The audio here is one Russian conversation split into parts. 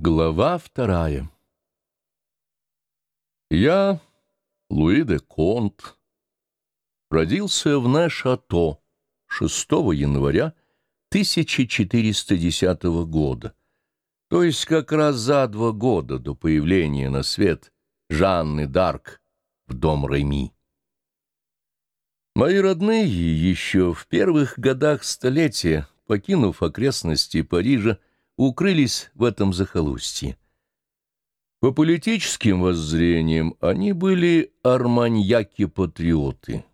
Глава вторая Я, Луи де Конт, родился в Нэшато 6 января 1410 года, то есть как раз за два года до появления на свет Жанны Дарк в дом Реми. Мои родные еще в первых годах столетия, покинув окрестности Парижа, укрылись в этом захолустье. По политическим воззрениям они были арманьяки-патриоты.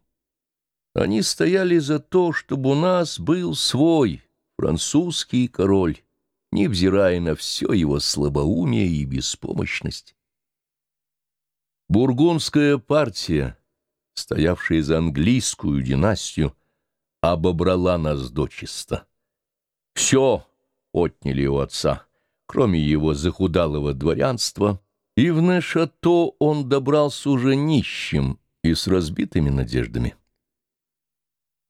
Они стояли за то, чтобы у нас был свой французский король, невзирая на все его слабоумие и беспомощность. Бургундская партия, стоявшая за английскую династию, обобрала нас дочисто. Все отняли у отца, кроме его захудалого дворянства, и в Нэшато он добрался уже нищим и с разбитыми надеждами.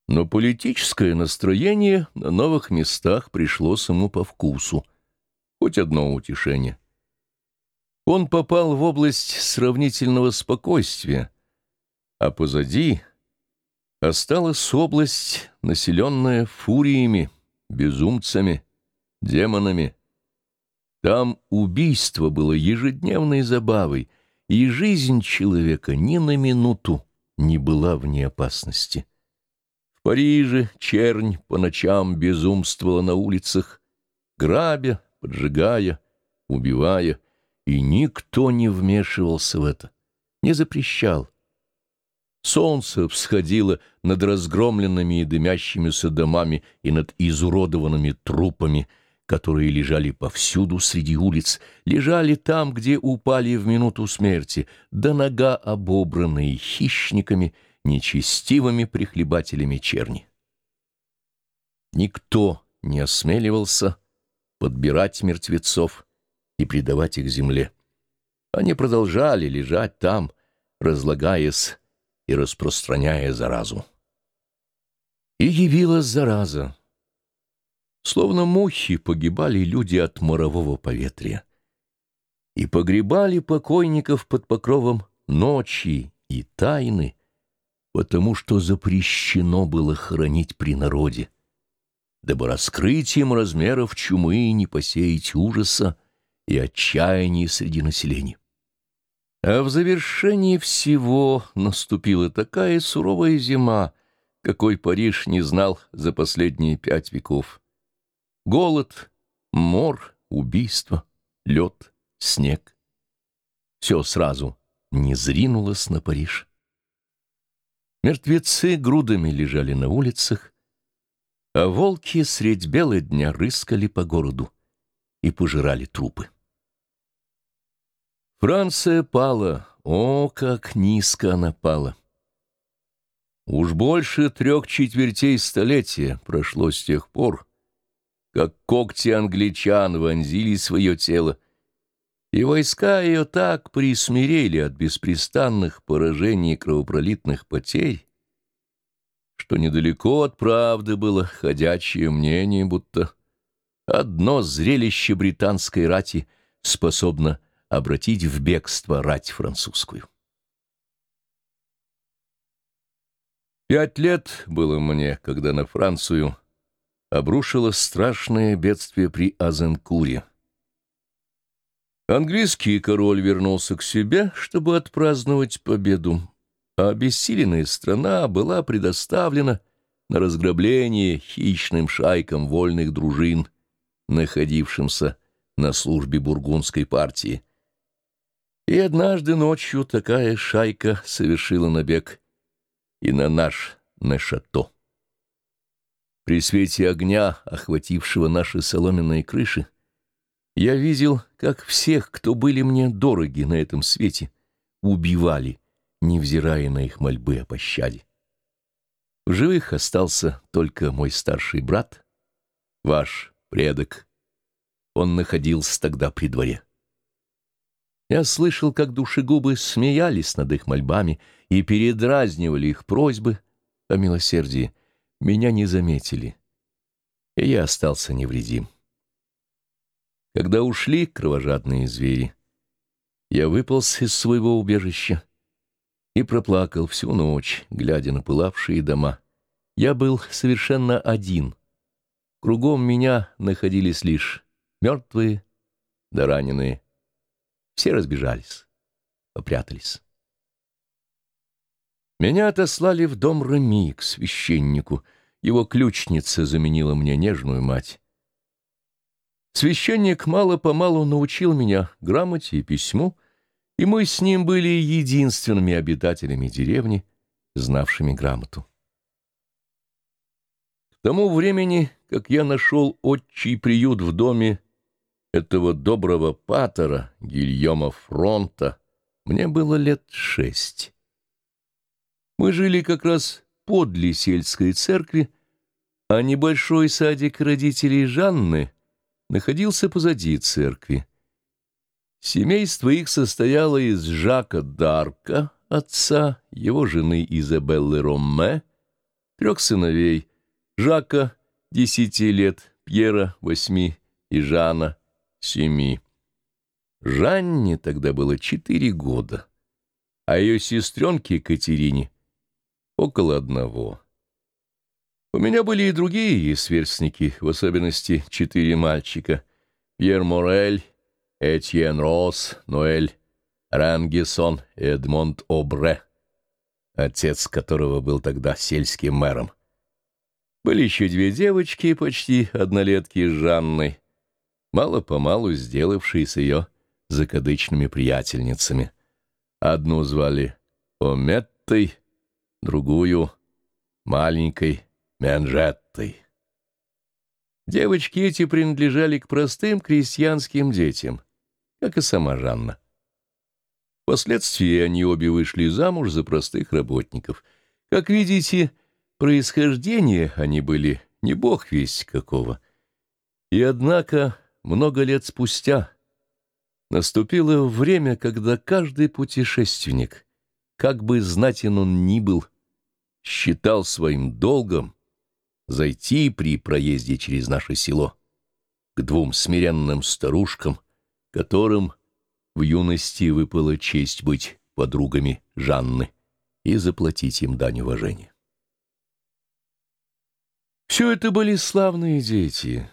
Но политическое настроение на новых местах пришлось ему по вкусу. Хоть одно утешение. Он попал в область сравнительного спокойствия, а позади осталась область, населенная фуриями, безумцами, демонами. Там убийство было ежедневной забавой, и жизнь человека ни на минуту не была вне опасности. В Париже чернь по ночам безумствовала на улицах, грабя, поджигая, убивая, и никто не вмешивался в это, не запрещал. Солнце всходило над разгромленными и дымящимися домами и над изуродованными трупами — которые лежали повсюду среди улиц, лежали там, где упали в минуту смерти, до нога обобранные хищниками, нечестивыми прихлебателями черни. Никто не осмеливался подбирать мертвецов и предавать их земле. Они продолжали лежать там, разлагаясь и распространяя заразу. И явилась зараза. Словно мухи погибали люди от морового поветрия. И погребали покойников под покровом ночи и тайны, потому что запрещено было хоронить при народе, дабы раскрытием размеров чумы не посеять ужаса и отчаяния среди населения. А в завершении всего наступила такая суровая зима, какой Париж не знал за последние пять веков. Голод, мор, убийство, лед, снег. Все сразу не зринулось на Париж. Мертвецы грудами лежали на улицах, а волки средь бела дня рыскали по городу и пожирали трупы. Франция пала, о, как низко она пала! Уж больше трех четвертей столетия прошло с тех пор, как когти англичан вонзили свое тело, и войска ее так присмирели от беспрестанных поражений и кровопролитных потерь, что недалеко от правды было ходячее мнение, будто одно зрелище британской рати способно обратить в бегство рать французскую. Пять лет было мне, когда на Францию обрушилось страшное бедствие при Азенкуре. Английский король вернулся к себе, чтобы отпраздновать победу, а обессиленная страна была предоставлена на разграбление хищным шайкам вольных дружин, находившимся на службе бургундской партии. И однажды ночью такая шайка совершила набег и на наш Нешато. При свете огня, охватившего наши соломенные крыши, я видел, как всех, кто были мне дороги на этом свете, убивали, невзирая на их мольбы о пощаде. В живых остался только мой старший брат, ваш предок. Он находился тогда при дворе. Я слышал, как душегубы смеялись над их мольбами и передразнивали их просьбы о милосердии, меня не заметили, и я остался невредим. Когда ушли кровожадные звери, я выполз из своего убежища и проплакал всю ночь, глядя на пылавшие дома. Я был совершенно один. Кругом меня находились лишь мертвые да раненые. Все разбежались, попрятались. Меня отослали в дом Рами к священнику. Его ключница заменила мне нежную мать. Священник мало-помалу научил меня грамоте и письму, и мы с ним были единственными обитателями деревни, знавшими грамоту. К тому времени, как я нашел отчий приют в доме этого доброго патера Гильома Фронта, мне было лет шесть. Мы жили как раз подле сельской церкви, а небольшой садик родителей Жанны находился позади церкви. Семейство их состояло из Жака Дарка, отца, его жены Изабеллы Ромме, трех сыновей, Жака, десяти лет, Пьера, восьми, и Жана, семи. Жанне тогда было четыре года, а ее сестренке Катерине около одного. У меня были и другие сверстники, в особенности четыре мальчика. Пьер Морель, Этьен Росс, Ноэль Рангесон и Эдмонд Обре, отец которого был тогда сельским мэром. Были еще две девочки, почти однолетки с Жанной, мало-помалу сделавшие ее закадычными приятельницами. Одну звали Ометтой, другую — маленькой Менжеттой. Девочки эти принадлежали к простым крестьянским детям, как и сама Жанна. Впоследствии они обе вышли замуж за простых работников. Как видите, происхождение они были не бог весть какого. И однако много лет спустя наступило время, когда каждый путешественник, как бы знатен он ни был, считал своим долгом зайти при проезде через наше село к двум смиренным старушкам, которым в юности выпала честь быть подругами Жанны и заплатить им дань уважения. Все это были славные дети,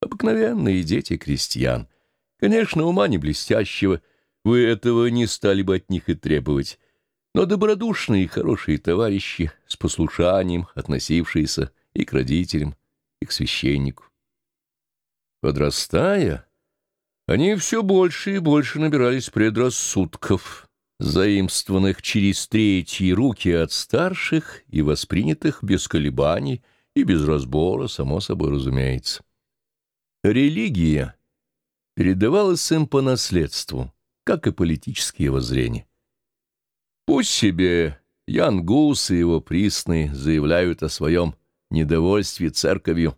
обыкновенные дети крестьян. Конечно, ума не блестящего, вы этого не стали бы от них и требовать, но добродушные и хорошие товарищи, с послушанием относившиеся и к родителям, и к священнику. Подрастая, они все больше и больше набирались предрассудков, заимствованных через третьи руки от старших и воспринятых без колебаний и без разбора, само собой разумеется. Религия передавалась им по наследству, как и политические воззрения. Пусть себе Ян Гус и его присны заявляют о своем недовольстве церковью.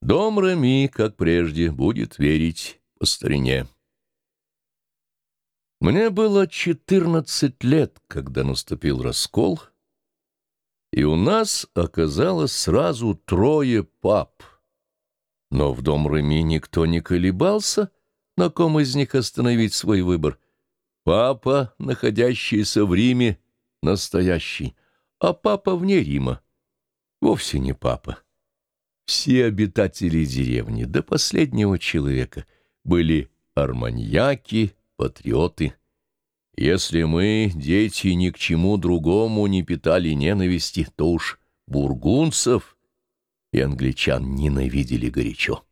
Дом Рами, как прежде, будет верить по старине. Мне было четырнадцать лет, когда наступил раскол, и у нас оказалось сразу трое пап — но в дом Реми никто не колебался, на ком из них остановить свой выбор. Папа, находящийся в Риме, настоящий, а папа вне Рима. Вовсе не папа. Все обитатели деревни до последнего человека были арманьяки, патриоты. Если мы, дети, ни к чему другому не питали ненависти, то уж бургунцев — и англичан ненавидели горячо.